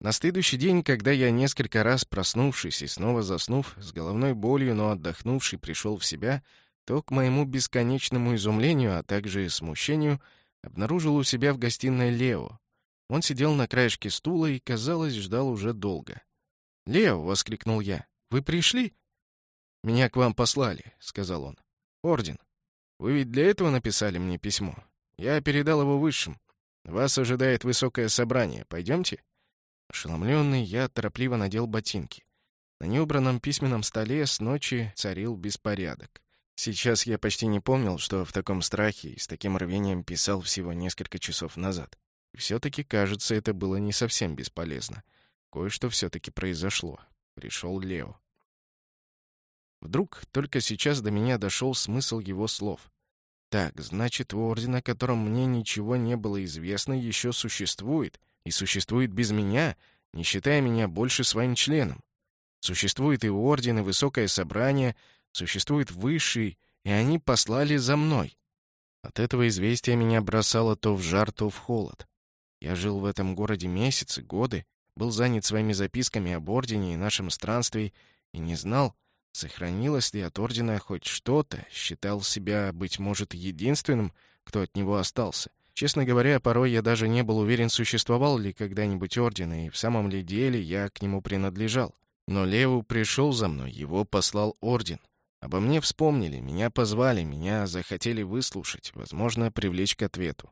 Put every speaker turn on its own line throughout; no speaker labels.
На следующий день, когда я несколько раз проснувшись и снова заснув, с головной болью, но отдохнувший, пришел в себя, то, к моему бесконечному изумлению, а также смущению, обнаружил у себя в гостиной Лео. Он сидел на краешке стула и, казалось, ждал уже долго. «Лео!» — воскликнул я. «Вы пришли?» «Меня к вам послали», — сказал он. «Орден. Вы ведь для этого написали мне письмо. Я передал его высшим. Вас ожидает высокое собрание. Пойдемте?» Ошеломленный, я торопливо надел ботинки. На неубранном письменном столе с ночи царил беспорядок. Сейчас я почти не помнил, что в таком страхе и с таким рвением писал всего несколько часов назад. Все-таки, кажется, это было не совсем бесполезно. Кое-что все-таки произошло. Пришел Лео. Вдруг только сейчас до меня дошел смысл его слов. Так, значит, орден, о котором мне ничего не было известно, еще существует, и существует без меня, не считая меня больше своим членом. Существует и орден, и высокое собрание, существует высший, и они послали за мной. От этого известия меня бросало то в жар, то в холод. Я жил в этом городе месяцы, годы, был занят своими записками об ордене и нашем странстве и не знал, сохранилось ли от ордена хоть что-то, считал себя, быть может, единственным, кто от него остался. Честно говоря, порой я даже не был уверен, существовал ли когда-нибудь орден, и в самом ли деле я к нему принадлежал. Но Леву пришел за мной, его послал орден. Обо мне вспомнили, меня позвали, меня захотели выслушать, возможно, привлечь к ответу.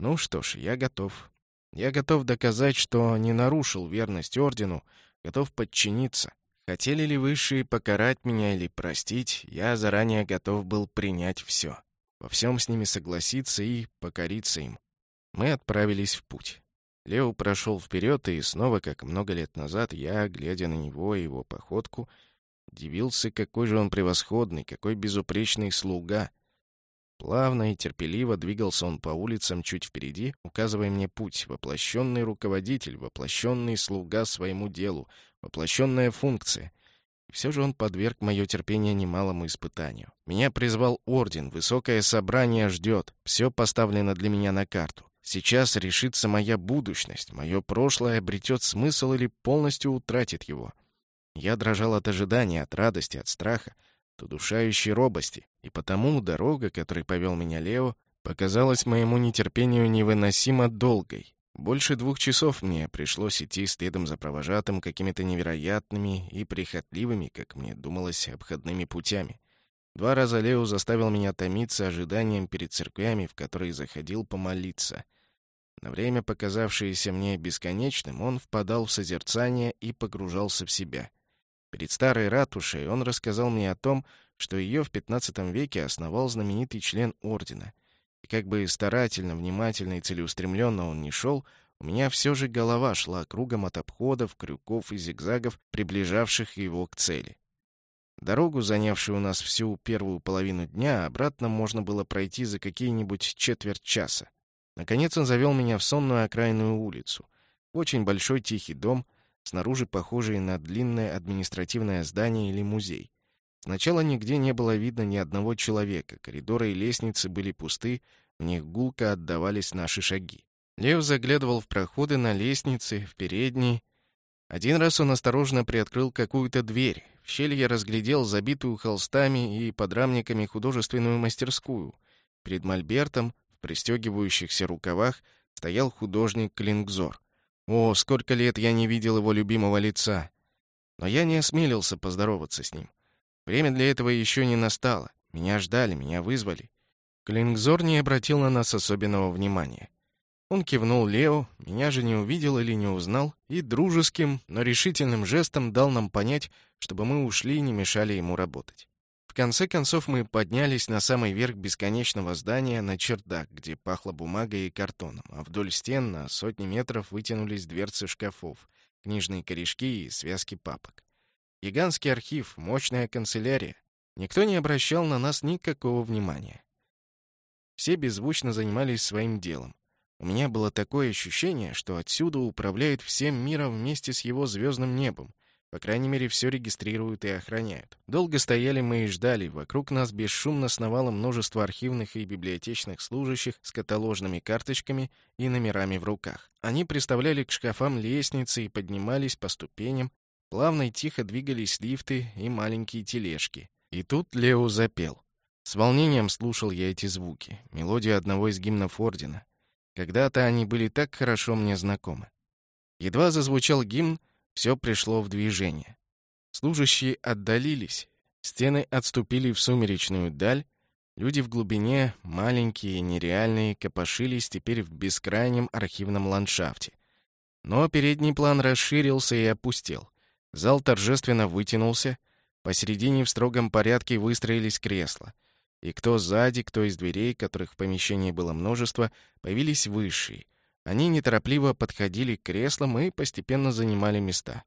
Ну что ж, я готов. Я готов доказать, что не нарушил верность ордену, готов подчиниться. Хотели ли высшие покарать меня или простить, я заранее готов был принять все во всем с ними согласиться и покориться им. Мы отправились в путь. Лео прошел вперед, и снова, как много лет назад, я, глядя на него и его походку, удивился, какой же он превосходный, какой безупречный слуга. Плавно и терпеливо двигался он по улицам чуть впереди, указывая мне путь, воплощенный руководитель, воплощенный слуга своему делу, воплощенная функция — все же он подверг мое терпение немалому испытанию. Меня призвал орден, высокое собрание ждет, все поставлено для меня на карту. Сейчас решится моя будущность, мое прошлое обретет смысл или полностью утратит его. Я дрожал от ожидания, от радости, от страха, от удушающей робости, и потому дорога, которой повел меня Лео, показалась моему нетерпению невыносимо долгой. Больше двух часов мне пришлось идти следом за провожатым какими-то невероятными и прихотливыми, как мне думалось, обходными путями. Два раза Лео заставил меня томиться ожиданием перед церквями, в которые заходил помолиться. На время, показавшееся мне бесконечным, он впадал в созерцание и погружался в себя. Перед старой ратушей он рассказал мне о том, что ее в XV веке основал знаменитый член ордена — и как бы старательно, внимательно и целеустремленно он ни шел, у меня все же голова шла кругом от обходов, крюков и зигзагов, приближавших его к цели. Дорогу, занявшую у нас всю первую половину дня, обратно можно было пройти за какие-нибудь четверть часа. Наконец он завел меня в сонную окраинную улицу. Очень большой тихий дом, снаружи похожий на длинное административное здание или музей. Сначала нигде не было видно ни одного человека, коридоры и лестницы были пусты, в них гулко отдавались наши шаги. Лев заглядывал в проходы на лестнице, в передние. Один раз он осторожно приоткрыл какую-то дверь. В щель я разглядел забитую холстами и подрамниками художественную мастерскую. Перед мольбертом, в пристегивающихся рукавах, стоял художник Клингзор. О, сколько лет я не видел его любимого лица! Но я не осмелился поздороваться с ним. Время для этого еще не настало. Меня ждали, меня вызвали. Клингзор не обратил на нас особенного внимания. Он кивнул Лео, меня же не увидел или не узнал, и дружеским, но решительным жестом дал нам понять, чтобы мы ушли и не мешали ему работать. В конце концов мы поднялись на самый верх бесконечного здания на чердак, где пахло бумагой и картоном, а вдоль стен на сотни метров вытянулись дверцы шкафов, книжные корешки и связки папок. Гигантский архив, мощная канцелярия. Никто не обращал на нас никакого внимания. Все беззвучно занимались своим делом. У меня было такое ощущение, что отсюда управляет всем миром вместе с его звездным небом. По крайней мере, все регистрируют и охраняют. Долго стояли мы и ждали. Вокруг нас бесшумно сновало множество архивных и библиотечных служащих с каталожными карточками и номерами в руках. Они приставляли к шкафам лестницы и поднимались по ступеням. Плавно и тихо двигались лифты и маленькие тележки. И тут Лео запел. С волнением слушал я эти звуки, мелодию одного из гимнов Ордена. Когда-то они были так хорошо мне знакомы. Едва зазвучал гимн, все пришло в движение. Служащие отдалились, стены отступили в сумеречную даль, люди в глубине, маленькие и нереальные, копошились теперь в бескрайнем архивном ландшафте. Но передний план расширился и опустел. Зал торжественно вытянулся, посередине в строгом порядке выстроились кресла — и кто сзади, кто из дверей, которых в помещении было множество, появились высшие. Они неторопливо подходили к креслам и постепенно занимали места.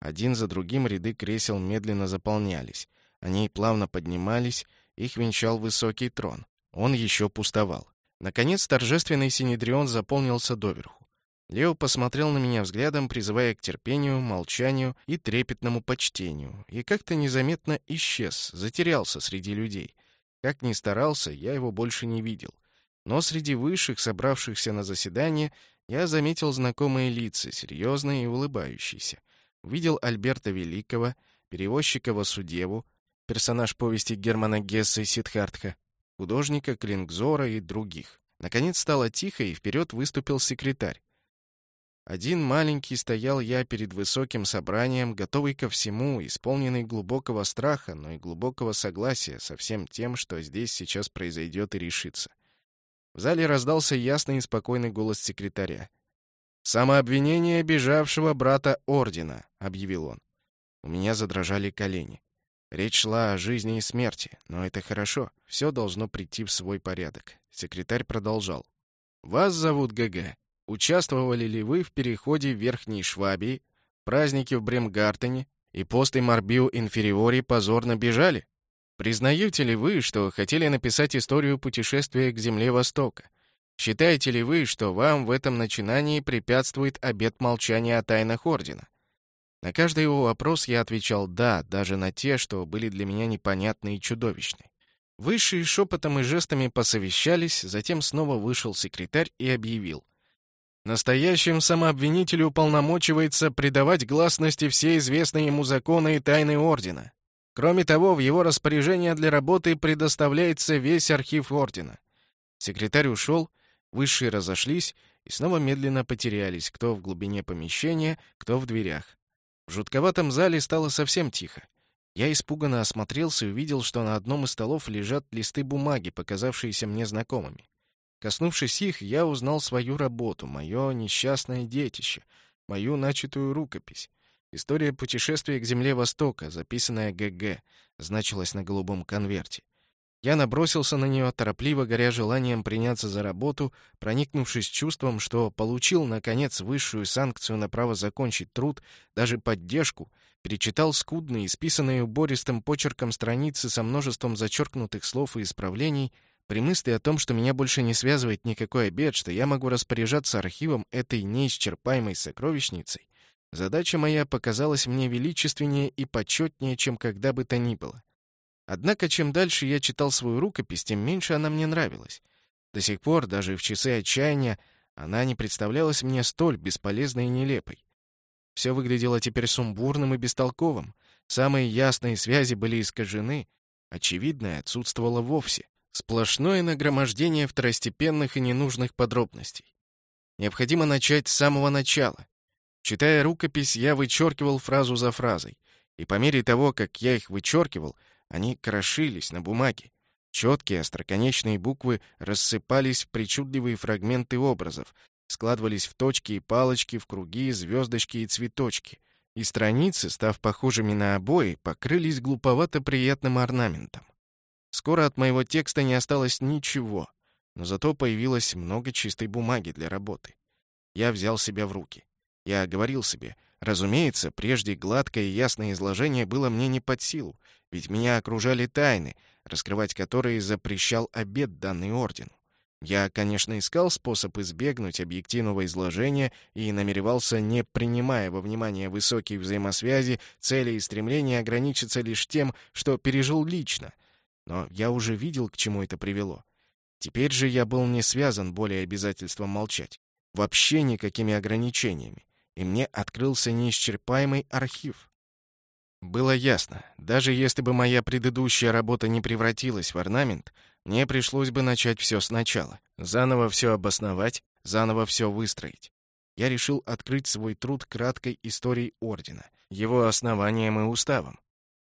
Один за другим ряды кресел медленно заполнялись. Они плавно поднимались, их венчал высокий трон. Он еще пустовал. Наконец торжественный синедрион заполнился доверху. Лео посмотрел на меня взглядом, призывая к терпению, молчанию и трепетному почтению, и как-то незаметно исчез, затерялся среди людей — как ни старался, я его больше не видел. Но среди высших, собравшихся на заседание, я заметил знакомые лица, серьезные и улыбающиеся. Видел Альберта Великого, перевозчика Васудеву, персонаж повести Германа Гесса и Сидхартха, художника Клингзора и других. Наконец стало тихо, и вперед выступил секретарь. Один маленький стоял я перед высоким собранием, готовый ко всему, исполненный глубокого страха, но и глубокого согласия со всем тем, что здесь сейчас произойдет и решится. В зале раздался ясный и спокойный голос секретаря. «Самообвинение бежавшего брата Ордена», — объявил он. У меня задрожали колени. Речь шла о жизни и смерти, но это хорошо. Все должно прийти в свой порядок. Секретарь продолжал. «Вас зовут ГГ. Участвовали ли вы в переходе Верхней Швабии, празднике в Бремгартене и после Марбио Инфериори позорно бежали? Признаете ли вы, что хотели написать историю путешествия к земле Востока? Считаете ли вы, что вам в этом начинании препятствует обет молчания о тайнах Ордена? На каждый его вопрос я отвечал «да», даже на те, что были для меня непонятны и чудовищны. Высшие шепотом и жестами посовещались, затем снова вышел секретарь и объявил. Настоящим самообвинителю уполномочивается придавать гласности все известные ему законы и тайны Ордена. Кроме того, в его распоряжение для работы предоставляется весь архив Ордена. Секретарь ушел, высшие разошлись и снова медленно потерялись, кто в глубине помещения, кто в дверях. В жутковатом зале стало совсем тихо. Я испуганно осмотрелся и увидел, что на одном из столов лежат листы бумаги, показавшиеся мне знакомыми. Коснувшись их, я узнал свою работу, мое несчастное детище, мою начатую рукопись. История путешествия к земле Востока, записанная ГГ, значилась на голубом конверте. Я набросился на нее, торопливо горя желанием приняться за работу, проникнувшись чувством, что получил, наконец, высшую санкцию на право закончить труд, даже поддержку, перечитал скудные, исписанные убористым почерком страницы со множеством зачеркнутых слов и исправлений — при мысли о том, что меня больше не связывает никакой обед, что я могу распоряжаться архивом этой неисчерпаемой сокровищницей, задача моя показалась мне величественнее и почетнее, чем когда бы то ни было. Однако, чем дальше я читал свою рукопись, тем меньше она мне нравилась. До сих пор, даже в часы отчаяния, она не представлялась мне столь бесполезной и нелепой. Все выглядело теперь сумбурным и бестолковым. Самые ясные связи были искажены, очевидное отсутствовало вовсе. Сплошное нагромождение второстепенных и ненужных подробностей. Необходимо начать с самого начала. Читая рукопись, я вычеркивал фразу за фразой, и по мере того, как я их вычеркивал, они крошились на бумаге. Четкие остроконечные буквы рассыпались в причудливые фрагменты образов, складывались в точки и палочки, в круги, звездочки и цветочки, и страницы, став похожими на обои, покрылись глуповато приятным орнаментом. Скоро от моего текста не осталось ничего, но зато появилось много чистой бумаги для работы. Я взял себя в руки. Я говорил себе, разумеется, прежде гладкое и ясное изложение было мне не под силу, ведь меня окружали тайны, раскрывать которые запрещал обед данный ордену. Я, конечно, искал способ избегнуть объективного изложения и намеревался, не принимая во внимание высокие взаимосвязи, цели и стремления, ограничиться лишь тем, что пережил лично. Но я уже видел, к чему это привело. Теперь же я был не связан более обязательством молчать. Вообще никакими ограничениями. И мне открылся неисчерпаемый архив. Было ясно, даже если бы моя предыдущая работа не превратилась в орнамент, мне пришлось бы начать все сначала. Заново все обосновать, заново все выстроить. Я решил открыть свой труд краткой историей Ордена, его основанием и уставом.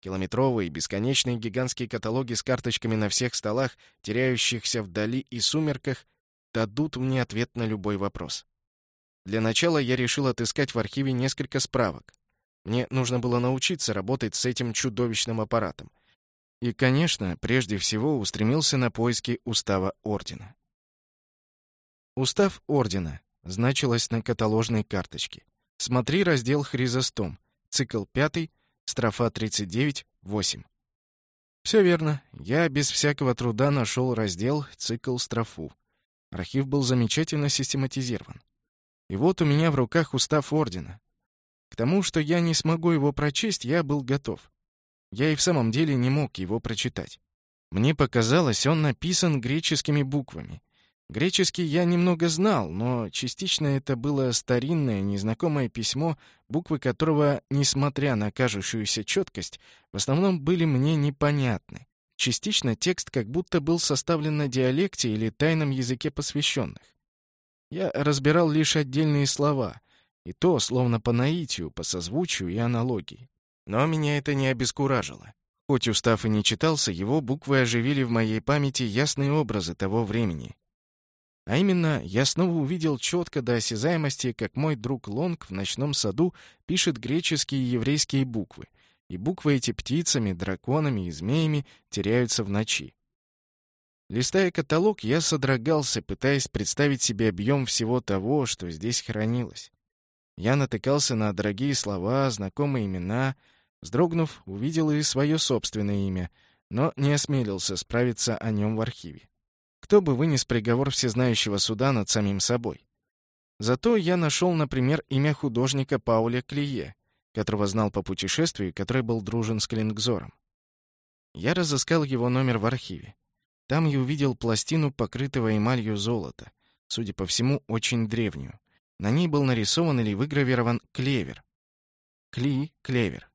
Километровые, бесконечные гигантские каталоги с карточками на всех столах, теряющихся вдали и сумерках, дадут мне ответ на любой вопрос. Для начала я решил отыскать в архиве несколько справок. Мне нужно было научиться работать с этим чудовищным аппаратом. И, конечно, прежде всего устремился на поиски устава ордена. Устав ордена значилось на каталожной карточке. Смотри раздел «Хризостом», цикл 5, строфа 39, 8. Все верно. Я без всякого труда нашел раздел «Цикл строфу». Архив был замечательно систематизирован. И вот у меня в руках устав ордена. К тому, что я не смогу его прочесть, я был готов. Я и в самом деле не мог его прочитать. Мне показалось, он написан греческими буквами. Греческий я немного знал, но частично это было старинное, незнакомое письмо, буквы которого, несмотря на кажущуюся четкость, в основном были мне непонятны. Частично текст как будто был составлен на диалекте или тайном языке посвященных. Я разбирал лишь отдельные слова, и то словно по наитию, по созвучию и аналогии. Но меня это не обескуражило. Хоть устав и не читался, его буквы оживили в моей памяти ясные образы того времени. А именно, я снова увидел четко до осязаемости, как мой друг Лонг в ночном саду пишет греческие и еврейские буквы, и буквы эти птицами, драконами и змеями теряются в ночи. Листая каталог, я содрогался, пытаясь представить себе объем всего того, что здесь хранилось. Я натыкался на дорогие слова, знакомые имена. Вздрогнув, увидел и свое собственное имя, но не осмелился справиться о нем в архиве. Кто бы вынес приговор всезнающего суда над самим собой? Зато я нашел, например, имя художника Пауля Клие, которого знал по путешествию, который был дружен с Клингзором. Я разыскал его номер в архиве. Там я увидел пластину, покрытого эмалью золота, судя по всему, очень древнюю. На ней был нарисован или выгравирован клевер. Кли — клевер.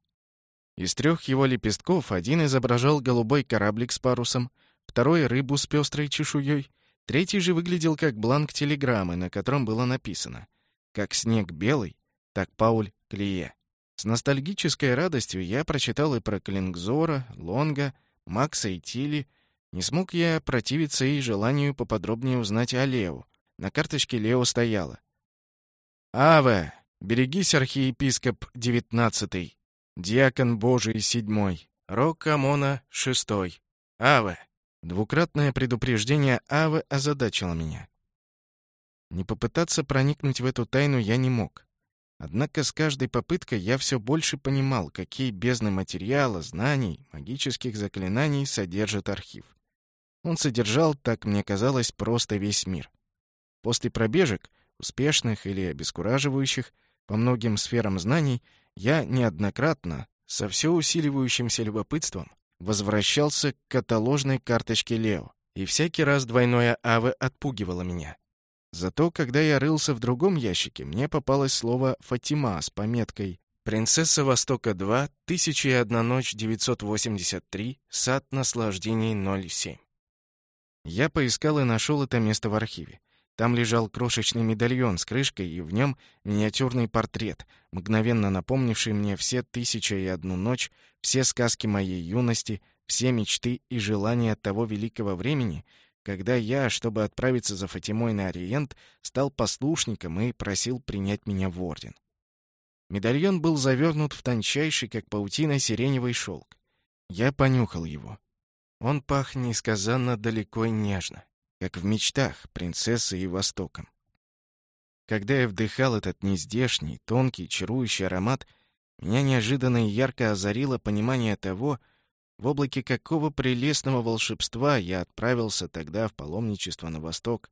Из трех его лепестков один изображал голубой кораблик с парусом, второй — рыбу с пестрой чешуей, третий же выглядел как бланк телеграммы, на котором было написано «Как снег белый, так Пауль Клие». С ностальгической радостью я прочитал и про Клингзора, Лонга, Макса и Тилли, не смог я противиться и желанию поподробнее узнать о Лео. На карточке Лео стояло. «Аве! Берегись, архиепископ девятнадцатый, диакон Божий седьмой, Рок Амона шестой. Аве!» Двукратное предупреждение Аве озадачило меня. Не попытаться проникнуть в эту тайну я не мог. Однако с каждой попыткой я все больше понимал, какие бездны материала, знаний, магических заклинаний содержит архив. Он содержал, так мне казалось, просто весь мир. После пробежек, успешных или обескураживающих, по многим сферам знаний, я неоднократно, со все усиливающимся любопытством, возвращался к каталожной карточке Лео, и всякий раз двойное «Аве» отпугивало меня. Зато, когда я рылся в другом ящике, мне попалось слово «Фатима» с пометкой «Принцесса Востока-2, 1001 ночь 983, сад наслаждений 07». Я поискал и нашел это место в архиве. Там лежал крошечный медальон с крышкой, и в нем миниатюрный портрет, мгновенно напомнивший мне все тысяча и одну ночь, все сказки моей юности, все мечты и желания того великого времени, когда я, чтобы отправиться за Фатимой на Ориент, стал послушником и просил принять меня в орден. Медальон был завернут в тончайший, как паутина, сиреневый шелк. Я понюхал его. Он пах несказанно далеко и нежно, как в мечтах принцессы и Востоком. Когда я вдыхал этот нездешний, тонкий, чарующий аромат, меня неожиданно и ярко озарило понимание того, В облаке какого прелестного волшебства я отправился тогда в паломничество на восток.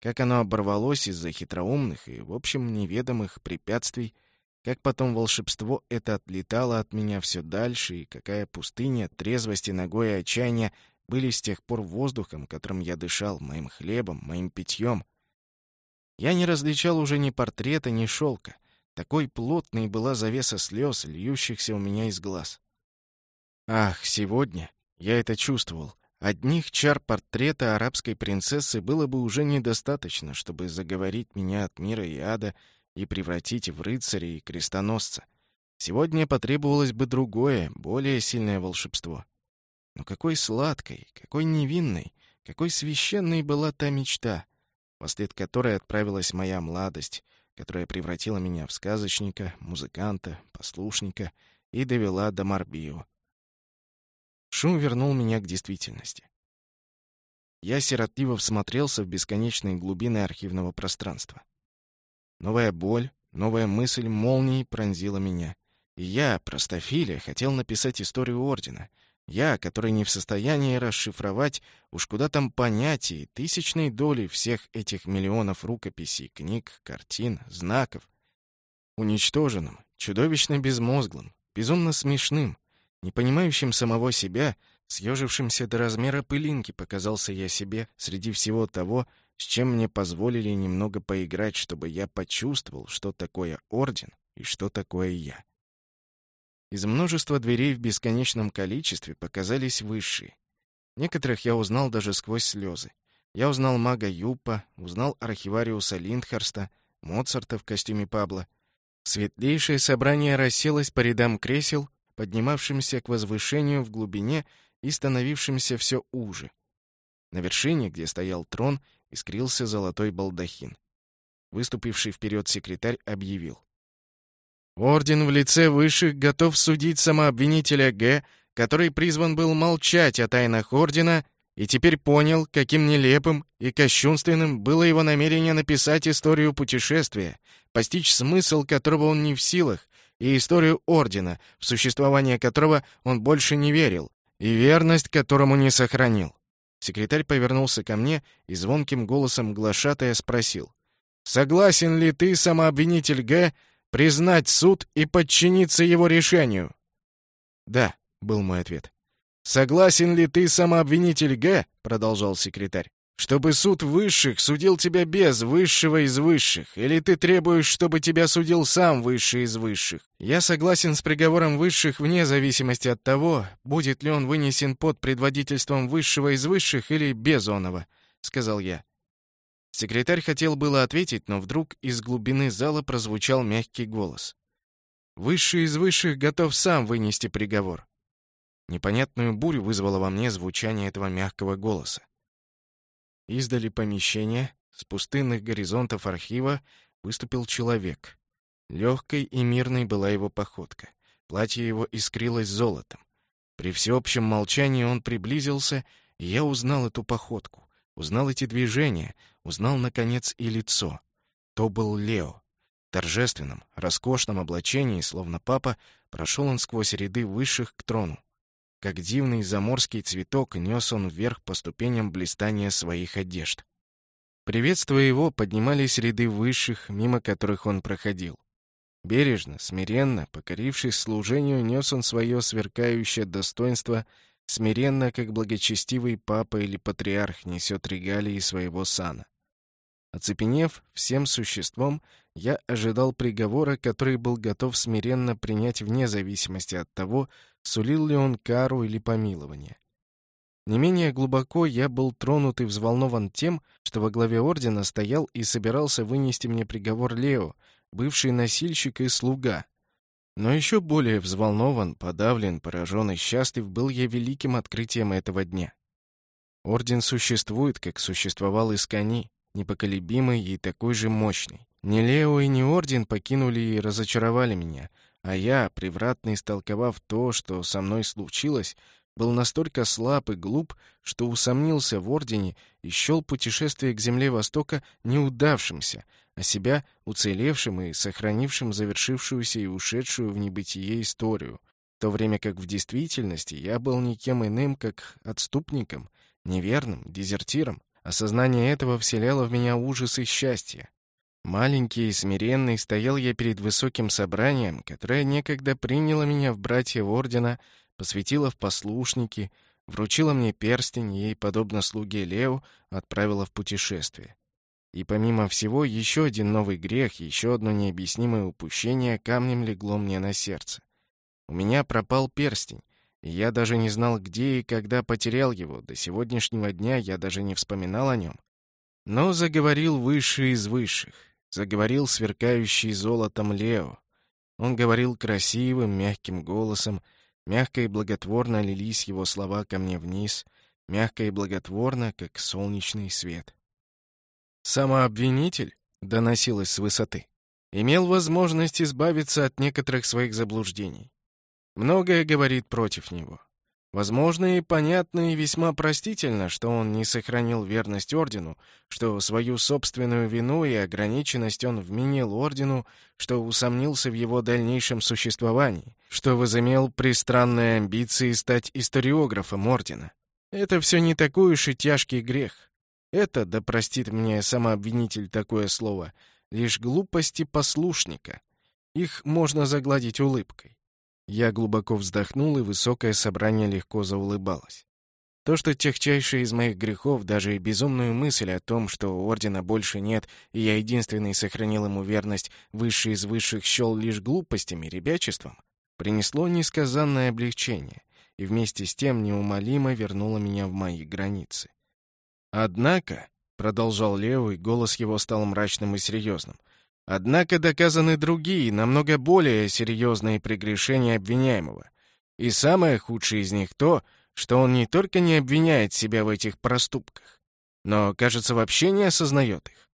Как оно оборвалось из-за хитроумных и, в общем, неведомых препятствий, как потом волшебство это отлетало от меня все дальше, и какая пустыня, трезвости, ногой и отчаяния были с тех пор воздухом, которым я дышал, моим хлебом, моим питьем. Я не различал уже ни портрета, ни шелка. Такой плотной была завеса слез, льющихся у меня из глаз. Ах, сегодня я это чувствовал. Одних чар портрета арабской принцессы было бы уже недостаточно, чтобы заговорить меня от мира и ада и превратить в рыцаря и крестоносца. Сегодня потребовалось бы другое, более сильное волшебство. Но какой сладкой, какой невинной, какой священной была та мечта, вслед которой отправилась моя младость, которая превратила меня в сказочника, музыканта, послушника и довела до Марбио. Шум вернул меня к действительности. Я сиротливо всмотрелся в бесконечные глубины архивного пространства. Новая боль, новая мысль молнией пронзила меня. И я, простофиля, хотел написать историю Ордена — я, который не в состоянии расшифровать, уж куда там понятий, тысячной доли всех этих миллионов рукописей, книг, картин, знаков. Уничтоженным, чудовищно безмозглым, безумно смешным, не понимающим самого себя, съежившимся до размера пылинки, показался я себе среди всего того, с чем мне позволили немного поиграть, чтобы я почувствовал, что такое орден и что такое я. Из множества дверей в бесконечном количестве показались высшие. Некоторых я узнал даже сквозь слезы. Я узнал мага Юпа, узнал архивариуса Линдхарста, Моцарта в костюме Пабло. Светлейшее собрание расселось по рядам кресел, поднимавшимся к возвышению в глубине и становившимся все уже. На вершине, где стоял трон, искрился золотой балдахин. Выступивший вперед секретарь объявил. Орден в лице высших готов судить самообвинителя Г, который призван был молчать о тайнах Ордена и теперь понял, каким нелепым и кощунственным было его намерение написать историю путешествия, постичь смысл которого он не в силах, и историю Ордена, в существование которого он больше не верил, и верность которому не сохранил. Секретарь повернулся ко мне и звонким голосом глашатая спросил. «Согласен ли ты, самообвинитель Г., признать суд и подчиниться его решению?» «Да», — был мой ответ. «Согласен ли ты, самообвинитель Г?» — продолжал секретарь. «Чтобы суд высших судил тебя без высшего из высших, или ты требуешь, чтобы тебя судил сам высший из высших? Я согласен с приговором высших вне зависимости от того, будет ли он вынесен под предводительством высшего из высших или без оного», — сказал я. Секретарь хотел было ответить, но вдруг из глубины зала прозвучал мягкий голос. «Высший из высших готов сам вынести приговор». Непонятную бурю вызвало во мне звучание этого мягкого голоса. Издали помещения, с пустынных горизонтов архива выступил человек. Легкой и мирной была его походка. Платье его искрилось золотом. При всеобщем молчании он приблизился, и я узнал эту походку, узнал эти движения, узнал, наконец, и лицо. То был Лео. В торжественном, роскошном облачении, словно папа, прошел он сквозь ряды высших к трону. Как дивный заморский цветок нес он вверх по ступеням блистания своих одежд. Приветствуя его, поднимались ряды высших, мимо которых он проходил. Бережно, смиренно, покорившись служению, нес он свое сверкающее достоинство смиренно, как благочестивый папа или патриарх несет регалии своего сана. Оцепенев всем существом, я ожидал приговора, который был готов смиренно принять вне зависимости от того, сулил ли он кару или помилование. Не менее глубоко я был тронут и взволнован тем, что во главе ордена стоял и собирался вынести мне приговор Лео, бывший носильщик и слуга. Но еще более взволнован, подавлен, поражен и счастлив был я великим открытием этого дня. Орден существует, как существовал Искани, непоколебимый и такой же мощный. Ни Лео и ни Орден покинули и разочаровали меня, а я, превратно истолковав то, что со мной случилось, был настолько слаб и глуп, что усомнился в Ордене и счел путешествие к земле Востока неудавшимся, а себя уцелевшим и сохранившим завершившуюся и ушедшую в небытие историю. в то время как в действительности я был никем иным, как отступником, неверным, дезертиром. Осознание этого вселяло в меня ужас и счастье. Маленький и смиренный стоял я перед высоким собранием, которое некогда приняло меня в братья Ордена, посвятило в послушники, вручило мне перстень и, подобно слуге Лео, отправило в путешествие. И помимо всего, еще один новый грех, еще одно необъяснимое упущение камнем легло мне на сердце. У меня пропал перстень, и я даже не знал, где и когда потерял его. До сегодняшнего дня я даже не вспоминал о нем. Но заговорил высший из высших, заговорил сверкающий золотом Лео. Он говорил красивым, мягким голосом, мягко и благотворно лились его слова ко мне вниз, мягко и благотворно, как солнечный свет. Самообвинитель, доносилось с высоты, имел возможность избавиться от некоторых своих заблуждений. Многое говорит против него. Возможно, и понятно, и весьма простительно, что он не сохранил верность Ордену, что свою собственную вину и ограниченность он вменил Ордену, что усомнился в его дальнейшем существовании, что возымел пристранные амбиции стать историографом Ордена. Это все не такой уж и тяжкий грех. Это, да простит мне самообвинитель такое слово, лишь глупости послушника. Их можно загладить улыбкой. Я глубоко вздохнул, и высокое собрание легко заулыбалось. То, что техчайший из моих грехов, даже и безумную мысль о том, что ордена больше нет, и я единственный сохранил ему верность, высший из высших счел лишь глупостями, ребячеством, принесло несказанное облегчение и вместе с тем неумолимо вернуло меня в мои границы. «Однако», — продолжал и голос его стал мрачным и серьезным, — Однако доказаны другие, намного более серьезные прегрешения обвиняемого. И самое худшее из них то, что он не только не обвиняет себя в этих проступках, но, кажется, вообще не осознает их.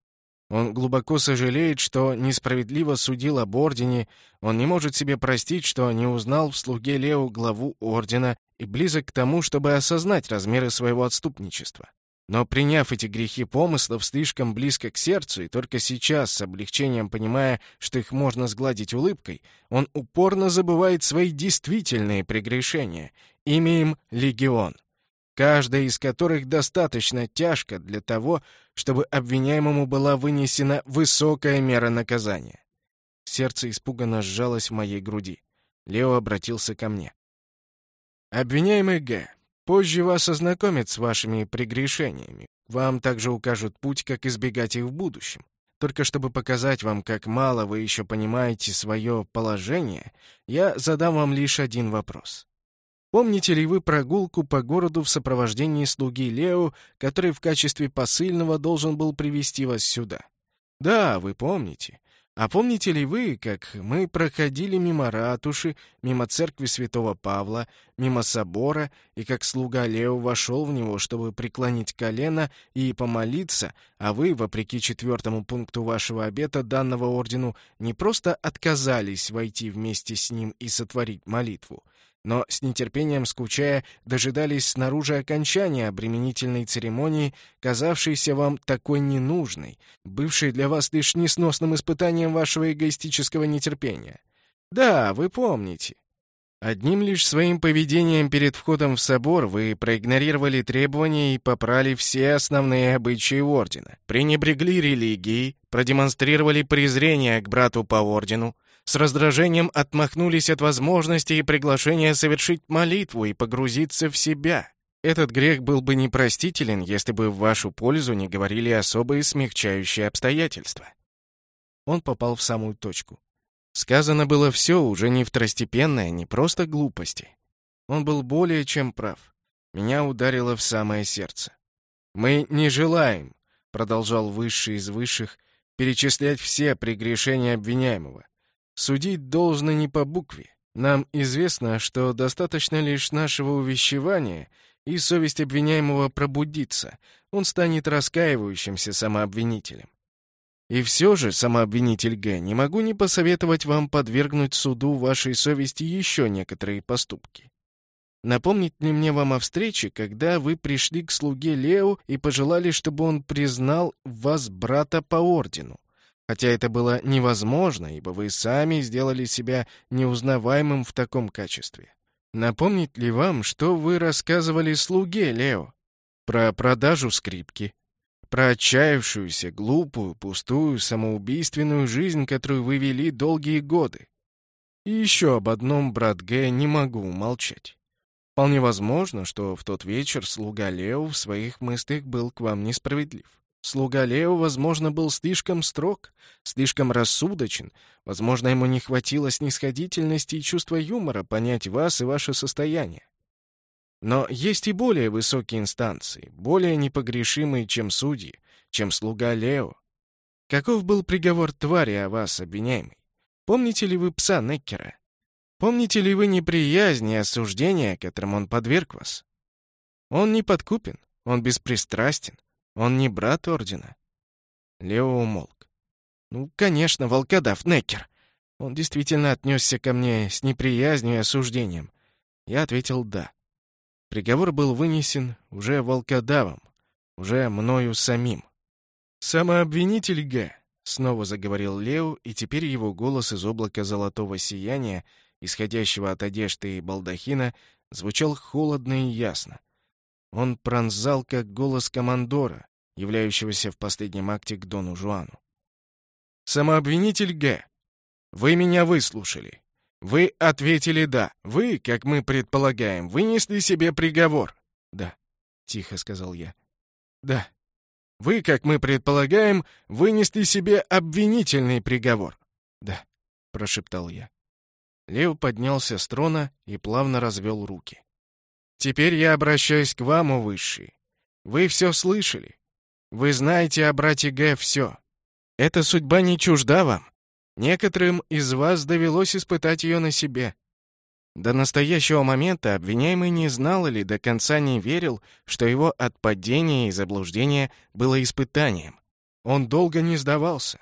Он глубоко сожалеет, что несправедливо судил об Ордене, он не может себе простить, что не узнал в слуге Лео главу Ордена и близок к тому, чтобы осознать размеры своего отступничества. Но приняв эти грехи помыслов слишком близко к сердцу и только сейчас, с облегчением понимая, что их можно сгладить улыбкой, он упорно забывает свои действительные прегрешения, имя им легион, каждая из которых достаточно тяжко для того, чтобы обвиняемому была вынесена высокая мера наказания. Сердце испуганно сжалось в моей груди. Лео обратился ко мне. «Обвиняемый Г. Позже вас ознакомят с вашими прегрешениями. Вам также укажут путь, как избегать их в будущем. Только чтобы показать вам, как мало вы еще понимаете свое положение, я задам вам лишь один вопрос. Помните ли вы прогулку по городу в сопровождении слуги Лео, который в качестве посыльного должен был привести вас сюда? Да, вы помните. А помните ли вы, как мы проходили мимо ратуши, мимо церкви святого Павла, мимо собора, и как слуга Лео вошел в него, чтобы преклонить колено и помолиться, а вы, вопреки четвертому пункту вашего обета, данного ордену, не просто отказались войти вместе с ним и сотворить молитву, но с нетерпением скучая дожидались снаружи окончания обременительной церемонии, казавшейся вам такой ненужной, бывшей для вас лишь несносным испытанием вашего эгоистического нетерпения. Да, вы помните. Одним лишь своим поведением перед входом в собор вы проигнорировали требования и попрали все основные обычаи ордена, пренебрегли религией, продемонстрировали презрение к брату по ордену, с раздражением отмахнулись от возможности и приглашения совершить молитву и погрузиться в себя. Этот грех был бы непростителен, если бы в вашу пользу не говорили особые смягчающие обстоятельства. Он попал в самую точку. Сказано было все уже не второстепенное, не просто глупости. Он был более чем прав. Меня ударило в самое сердце. «Мы не желаем», — продолжал высший из высших, перечислять все прегрешения обвиняемого. Судить должно не по букве. Нам известно, что достаточно лишь нашего увещевания, и совесть обвиняемого пробудится. Он станет раскаивающимся самообвинителем. И все же, самообвинитель Г, не могу не посоветовать вам подвергнуть суду вашей совести еще некоторые поступки. Напомнить ли мне вам о встрече, когда вы пришли к слуге Лео и пожелали, чтобы он признал вас брата по ордену? Хотя это было невозможно, ибо вы сами сделали себя неузнаваемым в таком качестве. Напомнить ли вам, что вы рассказывали слуге, Лео? Про продажу скрипки, про отчаявшуюся, глупую, пустую, самоубийственную жизнь, которую вы вели долгие годы. И еще об одном, брат Г, не могу умолчать. Вполне возможно, что в тот вечер слуга Лео в своих мыслях был к вам несправедлив. Слуга Лео, возможно, был слишком строг, слишком рассудочен, возможно, ему не хватило снисходительности и чувства юмора понять вас и ваше состояние. Но есть и более высокие инстанции, более непогрешимые, чем судьи, чем слуга Лео. Каков был приговор твари о вас, обвиняемый? Помните ли вы пса Неккера? Помните ли вы неприязнь и осуждение, которым он подверг вас? Он не подкупен, он беспристрастен, он не брат Ордена. Лео умолк. Ну, конечно, волкодав Неккер. Он действительно отнесся ко мне с неприязнью и осуждением. Я ответил «да». Приговор был вынесен уже волкодавом, уже мною самим. «Самообвинитель Г», — снова заговорил Лео, и теперь его голос из облака золотого сияния, исходящего от одежды и балдахина, звучал холодно и ясно. Он пронзал, как голос командора, являющегося в последнем акте к Дону Жуану. «Самообвинитель Г. Вы меня выслушали. Вы ответили «да». Вы, как мы предполагаем, вынесли себе приговор. «Да», — тихо сказал я. «Да». Вы, как мы предполагаем, вынесли себе обвинительный приговор. «Да», — прошептал я. Лев поднялся с трона и плавно развел руки. «Теперь я обращаюсь к вам, о высшие. Вы все слышали. Вы знаете о брате Г все. Эта судьба не чужда вам. Некоторым из вас довелось испытать ее на себе. До настоящего момента обвиняемый не знал или до конца не верил, что его отпадение и заблуждение было испытанием. Он долго не сдавался.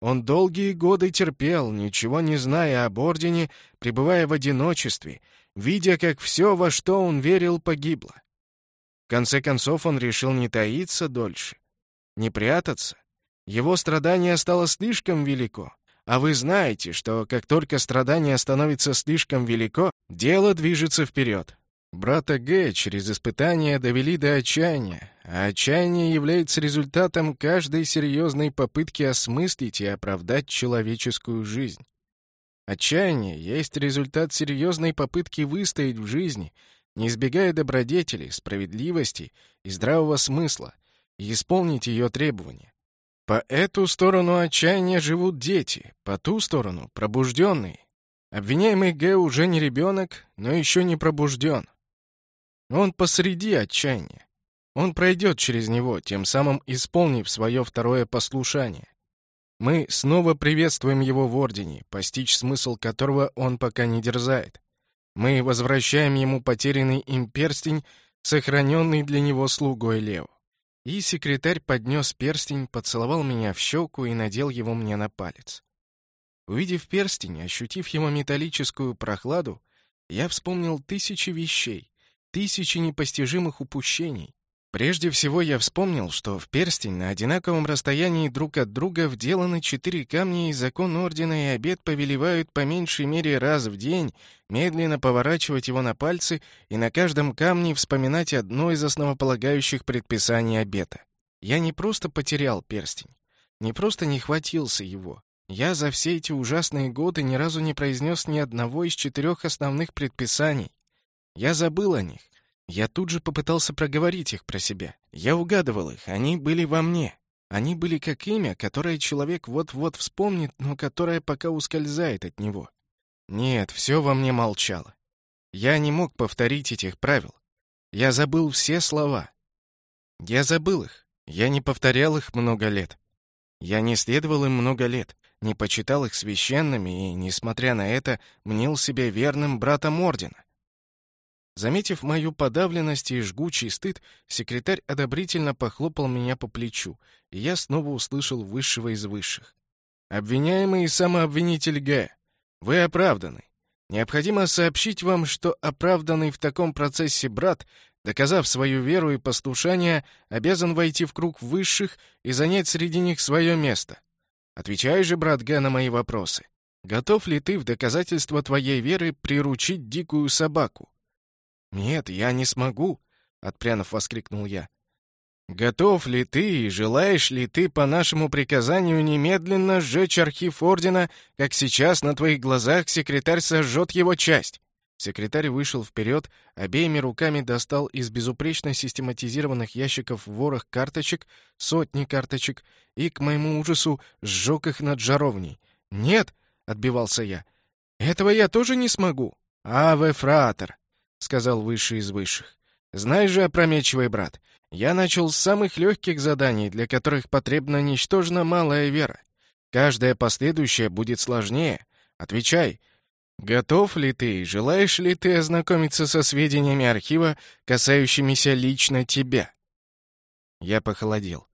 Он долгие годы терпел, ничего не зная об Ордене, пребывая в одиночестве, видя, как все, во что он верил, погибло. В конце концов, он решил не таиться дольше, не прятаться. Его страдание стало слишком велико. А вы знаете, что как только страдание становится слишком велико, дело движется вперед. Брата Г через испытания довели до отчаяния, а отчаяние является результатом каждой серьезной попытки осмыслить и оправдать человеческую жизнь. Отчаяние есть результат серьезной попытки выстоять в жизни, не избегая добродетели, справедливости и здравого смысла, и исполнить ее требования. По эту сторону отчаяния живут дети, по ту сторону — пробужденные. Обвиняемый Г уже не ребенок, но еще не пробужден. Он посреди отчаяния. Он пройдет через него, тем самым исполнив свое второе послушание. Мы снова приветствуем его в Ордене, постичь смысл которого он пока не дерзает. Мы возвращаем ему потерянный им перстень, сохраненный для него слугой Лео. И секретарь поднес перстень, поцеловал меня в щеку и надел его мне на палец. Увидев перстень, ощутив его металлическую прохладу, я вспомнил тысячи вещей, тысячи непостижимых упущений, Прежде всего я вспомнил, что в перстень на одинаковом расстоянии друг от друга вделаны четыре камня, и закон Ордена и обед повелевают по меньшей мере раз в день медленно поворачивать его на пальцы и на каждом камне вспоминать одно из основополагающих предписаний обета. Я не просто потерял перстень, не просто не хватился его. Я за все эти ужасные годы ни разу не произнес ни одного из четырех основных предписаний. Я забыл о них, я тут же попытался проговорить их про себя. Я угадывал их, они были во мне. Они были как имя, которое человек вот-вот вспомнит, но которое пока ускользает от него. Нет, все во мне молчало. Я не мог повторить этих правил. Я забыл все слова. Я забыл их. Я не повторял их много лет. Я не следовал им много лет, не почитал их священными и, несмотря на это, мнил себя верным братом Ордена. Заметив мою подавленность и жгучий стыд, секретарь одобрительно похлопал меня по плечу, и я снова услышал высшего из высших. «Обвиняемый и самообвинитель Г. Вы оправданы. Необходимо сообщить вам, что оправданный в таком процессе брат, доказав свою веру и послушание, обязан войти в круг высших и занять среди них свое место. Отвечай же, брат Г, на мои вопросы. Готов ли ты в доказательство твоей веры приручить дикую собаку? Нет, я не смогу, отпрянув, воскликнул я. Готов ли ты и желаешь ли ты по нашему приказанию немедленно сжечь архив ордена, как сейчас на твоих глазах секретарь сожжет его часть? Секретарь вышел вперед, обеими руками достал из безупречно систематизированных ящиков ворох карточек, сотни карточек, и, к моему ужасу, сжег их над жаровней. «Нет!» — отбивался я. «Этого я тоже не смогу!» «Аве фратер!» — сказал высший из высших. «Знаешь же, опрометчивый брат, я начал с самых легких заданий, для которых потребна ничтожно малая вера. Каждое последующее будет сложнее. Отвечай, Готов ли ты, желаешь ли ты ознакомиться со сведениями архива, касающимися лично тебя? Я похолодел.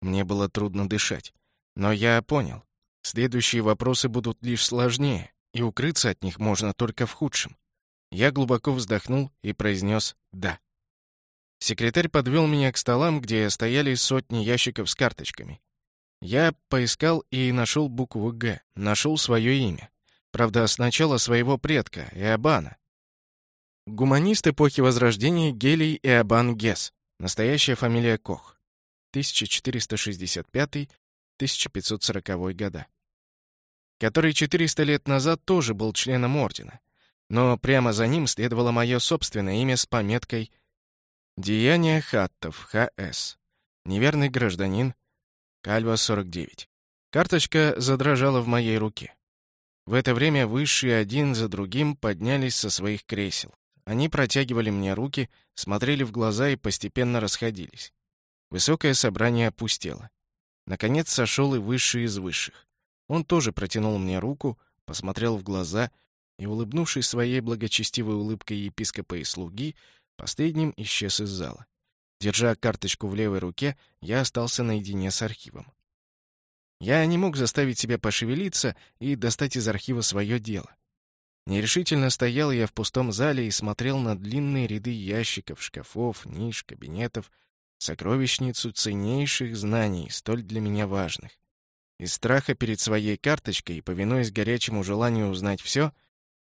Мне было трудно дышать. Но я понял. Следующие вопросы будут лишь сложнее, и укрыться от них можно только в худшем. Я глубоко вздохнул и произнес «да». Секретарь подвел меня к столам, где стояли сотни ящиков с карточками. Я поискал и нашел букву «Г», нашел свое имя. Правда, сначала своего предка, Иобана. Гуманист эпохи Возрождения Гелий Иобан Гес. Настоящая фамилия Кох. 1465-1540 года. Который 400 лет назад тоже был членом ордена. Но прямо за ним следовало мое собственное имя с пометкой «Деяния хаттов, Х.С. Неверный гражданин, Кальва 49». Карточка задрожала в моей руке. В это время высшие один за другим поднялись со своих кресел. Они протягивали мне руки, смотрели в глаза и постепенно расходились. Высокое собрание опустело. Наконец сошел и высший из высших. Он тоже протянул мне руку, посмотрел в глаза и, улыбнувшись своей благочестивой улыбкой епископа и слуги, последним исчез из зала. Держа карточку в левой руке, я остался наедине с архивом. Я не мог заставить себя пошевелиться и достать из архива свое дело. Нерешительно стоял я в пустом зале и смотрел на длинные ряды ящиков, шкафов, ниш, кабинетов, сокровищницу ценнейших знаний, столь для меня важных. Из страха перед своей карточкой повинуясь горячему желанию узнать все,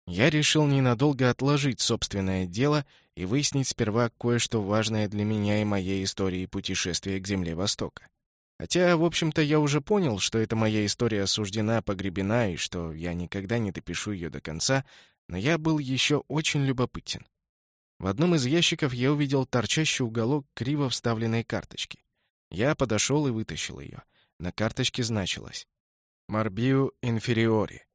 я решил ненадолго отложить собственное дело и выяснить сперва кое-что важное для меня и моей истории путешествия к Земле Востока. Хотя, в общем-то, я уже понял, что эта моя история осуждена, погребена, и что я никогда не допишу ее до конца, но я был еще очень любопытен. В одном из ящиков я увидел торчащий уголок криво вставленной карточки. Я подошел и вытащил ее. На карточке значилось «Марбио инфериори».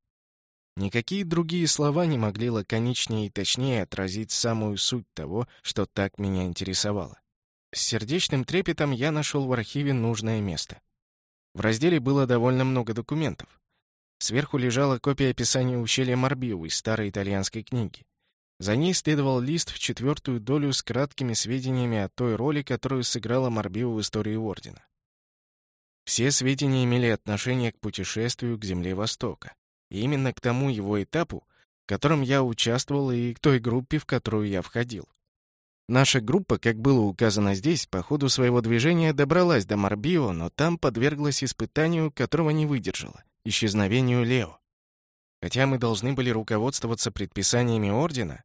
Никакие другие слова не могли лаконичнее и точнее отразить самую суть того, что так меня интересовало. С сердечным трепетом я нашел в архиве нужное место. В разделе было довольно много документов. Сверху лежала копия описания ущелья Морбио из старой итальянской книги. За ней следовал лист в четвертую долю с краткими сведениями о той роли, которую сыграла Морбио в истории Ордена. Все сведения имели отношение к путешествию к Земле Востока, и именно к тому его этапу, в котором я участвовал и к той группе, в которую я входил. Наша группа, как было указано здесь, по ходу своего движения добралась до Марбио, но там подверглась испытанию, которого не выдержала — исчезновению Лео. Хотя мы должны были руководствоваться предписаниями Ордена,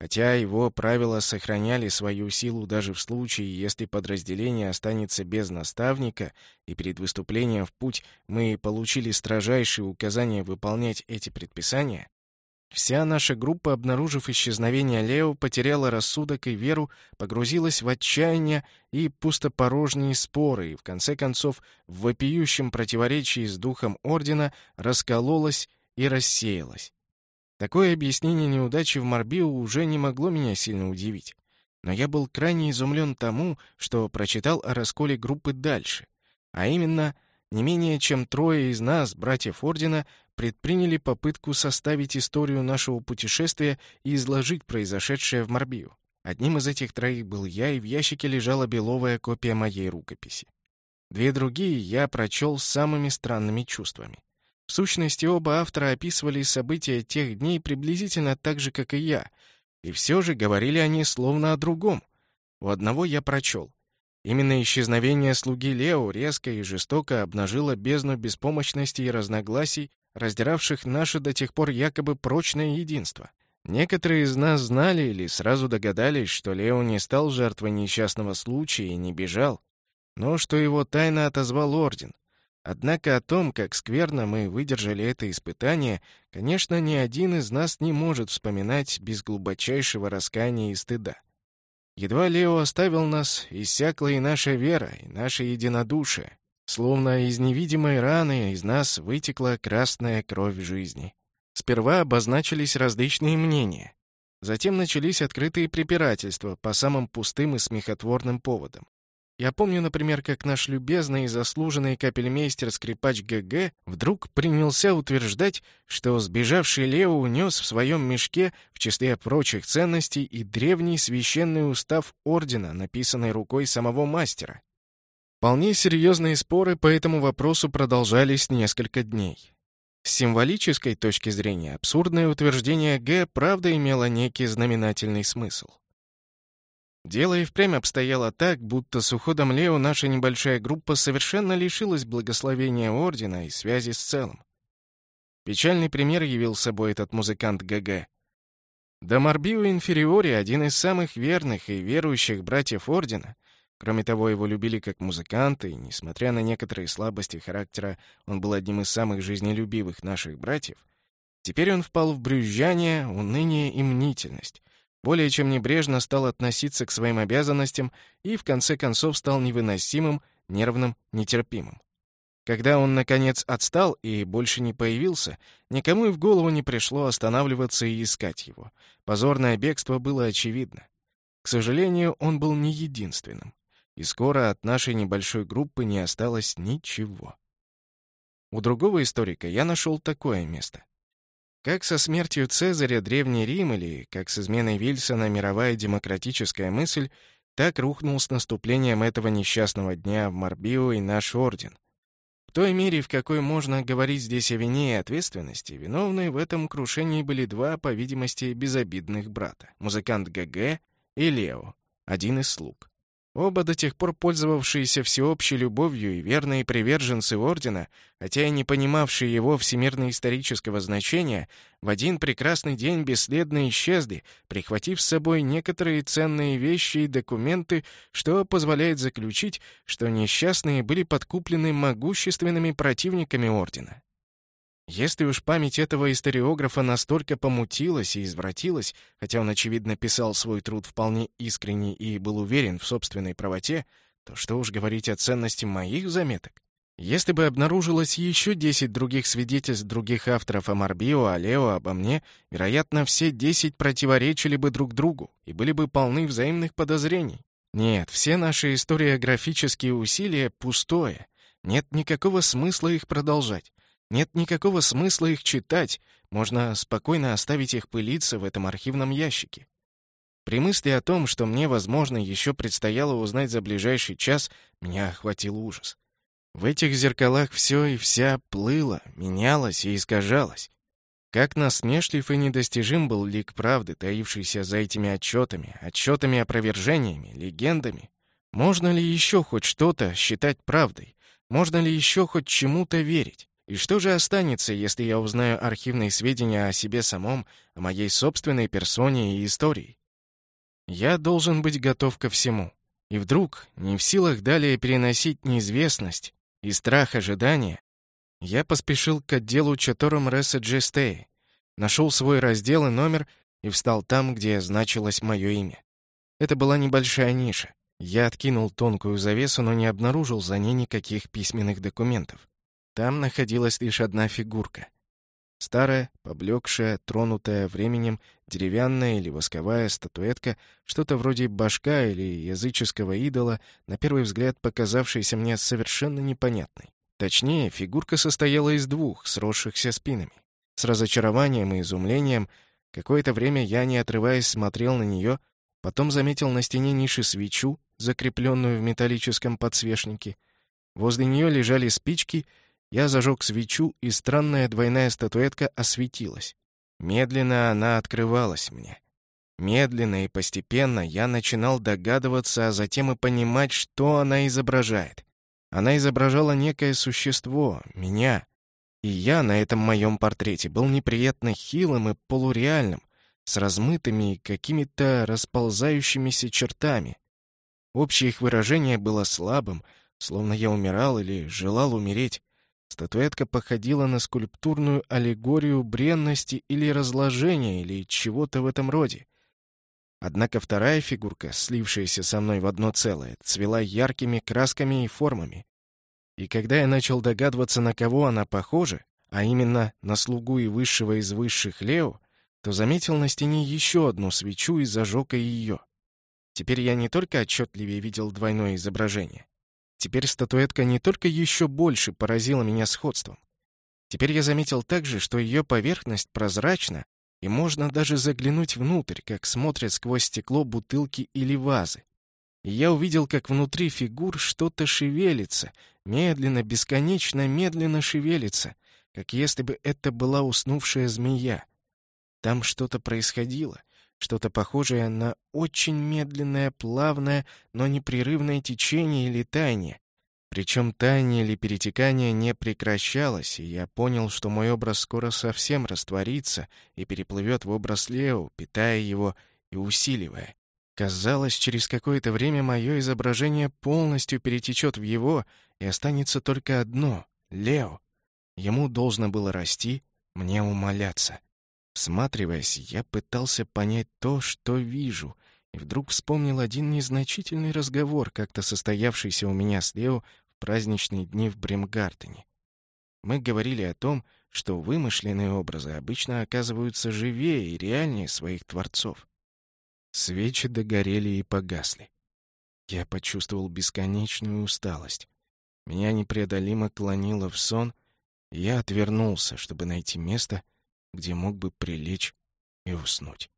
хотя его правила сохраняли свою силу даже в случае, если подразделение останется без наставника, и перед выступлением в путь мы получили строжайшие указания выполнять эти предписания, Вся наша группа, обнаружив исчезновение Лео, потеряла рассудок и веру, погрузилась в отчаяние и пустопорожние споры, и в конце концов в вопиющем противоречии с духом Ордена раскололась и рассеялась. Такое объяснение неудачи в Марбио уже не могло меня сильно удивить. Но я был крайне изумлен тому, что прочитал о расколе группы дальше, а именно — не менее чем трое из нас, братьев Ордена, предприняли попытку составить историю нашего путешествия и изложить произошедшее в Марбию. Одним из этих троих был я, и в ящике лежала беловая копия моей рукописи. Две другие я прочел с самыми странными чувствами. В сущности, оба автора описывали события тех дней приблизительно так же, как и я, и все же говорили они словно о другом. У одного я прочел. Именно исчезновение слуги Лео резко и жестоко обнажило бездну беспомощности и разногласий, раздиравших наше до тех пор якобы прочное единство. Некоторые из нас знали или сразу догадались, что Лео не стал жертвой несчастного случая и не бежал, но что его тайно отозвал Орден. Однако о том, как скверно мы выдержали это испытание, конечно, ни один из нас не может вспоминать без глубочайшего раскаяния и стыда. Едва Лео оставил нас, иссякла и наша вера, и наше единодушие. Словно из невидимой раны из нас вытекла красная кровь жизни. Сперва обозначились различные мнения. Затем начались открытые препирательства по самым пустым и смехотворным поводам. Я помню, например, как наш любезный и заслуженный капельмейстер-скрипач ГГ вдруг принялся утверждать, что сбежавший Лео унес в своем мешке в числе прочих ценностей и древний священный устав Ордена, написанный рукой самого мастера. Вполне серьезные споры по этому вопросу продолжались несколько дней. С символической точки зрения абсурдное утверждение Г правда имело некий знаменательный смысл. Дело и впрямь обстояло так, будто с уходом Лео наша небольшая группа совершенно лишилась благословения Ордена и связи с целым. Печальный пример явил собой этот музыкант ГГ. Дамарбио Инфериори, один из самых верных и верующих братьев Ордена, Кроме того, его любили как музыканта, и, несмотря на некоторые слабости характера, он был одним из самых жизнелюбивых наших братьев. Теперь он впал в брюзжание, уныние и мнительность. Более чем небрежно стал относиться к своим обязанностям и, в конце концов, стал невыносимым, нервным, нетерпимым. Когда он, наконец, отстал и больше не появился, никому и в голову не пришло останавливаться и искать его. Позорное бегство было очевидно. К сожалению, он был не единственным и скоро от нашей небольшой группы не осталось ничего. У другого историка я нашел такое место. Как со смертью Цезаря Древний Рим или как с изменой Вильсона мировая демократическая мысль, так рухнул с наступлением этого несчастного дня в Марбио и наш орден. В той мере, в какой можно говорить здесь о вине и ответственности, виновные в этом крушении были два, по видимости, безобидных брата — музыкант ГГ и Лео, один из слуг. Оба до тех пор пользовавшиеся всеобщей любовью и верные приверженцы Ордена, хотя и не понимавшие его всемирно-исторического значения, в один прекрасный день бесследно исчезли, прихватив с собой некоторые ценные вещи и документы, что позволяет заключить, что несчастные были подкуплены могущественными противниками Ордена. Если уж память этого историографа настолько помутилась и извратилась, хотя он, очевидно, писал свой труд вполне искренне и был уверен в собственной правоте, то что уж говорить о ценности моих заметок. Если бы обнаружилось еще десять других свидетельств других авторов о Марбио, о Лео, обо мне, вероятно, все десять противоречили бы друг другу и были бы полны взаимных подозрений. Нет, все наши историографические усилия — пустое. Нет никакого смысла их продолжать. Нет никакого смысла их читать, можно спокойно оставить их пылиться в этом архивном ящике. При мысли о том, что мне, возможно, еще предстояло узнать за ближайший час, меня охватил ужас. В этих зеркалах все и вся плыло, менялось и искажалось. Как насмешлив и недостижим был лик правды, таившийся за этими отчетами, отчетами-опровержениями, легендами. Можно ли еще хоть что-то считать правдой? Можно ли еще хоть чему-то верить? И что же останется, если я узнаю архивные сведения о себе самом, о моей собственной персоне и истории? Я должен быть готов ко всему. И вдруг, не в силах далее переносить неизвестность и страх ожидания, я поспешил к отделу Чатором Реса Джестей, нашел свой раздел и номер и встал там, где значилось мое имя. Это была небольшая ниша. Я откинул тонкую завесу, но не обнаружил за ней никаких письменных документов. Там находилась лишь одна фигурка. Старая, поблекшая, тронутая временем, деревянная или восковая статуэтка, что-то вроде башка или языческого идола, на первый взгляд показавшаяся мне совершенно непонятной. Точнее, фигурка состояла из двух, сросшихся спинами. С разочарованием и изумлением какое-то время я, не отрываясь, смотрел на нее, потом заметил на стене ниши свечу, закрепленную в металлическом подсвечнике. Возле нее лежали спички — я зажег свечу, и странная двойная статуэтка осветилась. Медленно она открывалась мне. Медленно и постепенно я начинал догадываться, а затем и понимать, что она изображает. Она изображала некое существо, меня. И я на этом моем портрете был неприятно хилым и полуреальным, с размытыми какими-то расползающимися чертами. Общее их выражение было слабым, словно я умирал или желал умереть. Статуэтка походила на скульптурную аллегорию бренности или разложения, или чего-то в этом роде. Однако вторая фигурка, слившаяся со мной в одно целое, цвела яркими красками и формами. И когда я начал догадываться, на кого она похожа, а именно на слугу и высшего из высших Лео, то заметил на стене еще одну свечу и зажег ее. Теперь я не только отчетливее видел двойное изображение. Теперь статуэтка не только еще больше поразила меня сходством. Теперь я заметил также, что ее поверхность прозрачна, и можно даже заглянуть внутрь, как смотрят сквозь стекло бутылки или вазы. И я увидел, как внутри фигур что-то шевелится, медленно, бесконечно медленно шевелится, как если бы это была уснувшая змея. Там что-то происходило, что-то похожее на очень медленное, плавное, но непрерывное течение или таяние, причем таяние или перетекание не прекращалось, и я понял, что мой образ скоро совсем растворится и переплывет в образ Лео, питая его и усиливая. Казалось, через какое-то время мое изображение полностью перетечет в его, и останется только одно — Лео. Ему должно было расти, мне умоляться. Всматриваясь, я пытался понять то, что вижу — и вдруг вспомнил один незначительный разговор, как-то состоявшийся у меня с Лео в праздничные дни в Бремгартене. Мы говорили о том, что вымышленные образы обычно оказываются живее и реальнее своих творцов. Свечи догорели и погасли. Я почувствовал бесконечную усталость. Меня непреодолимо клонило в сон, и я отвернулся, чтобы найти место, где мог бы прилечь и уснуть.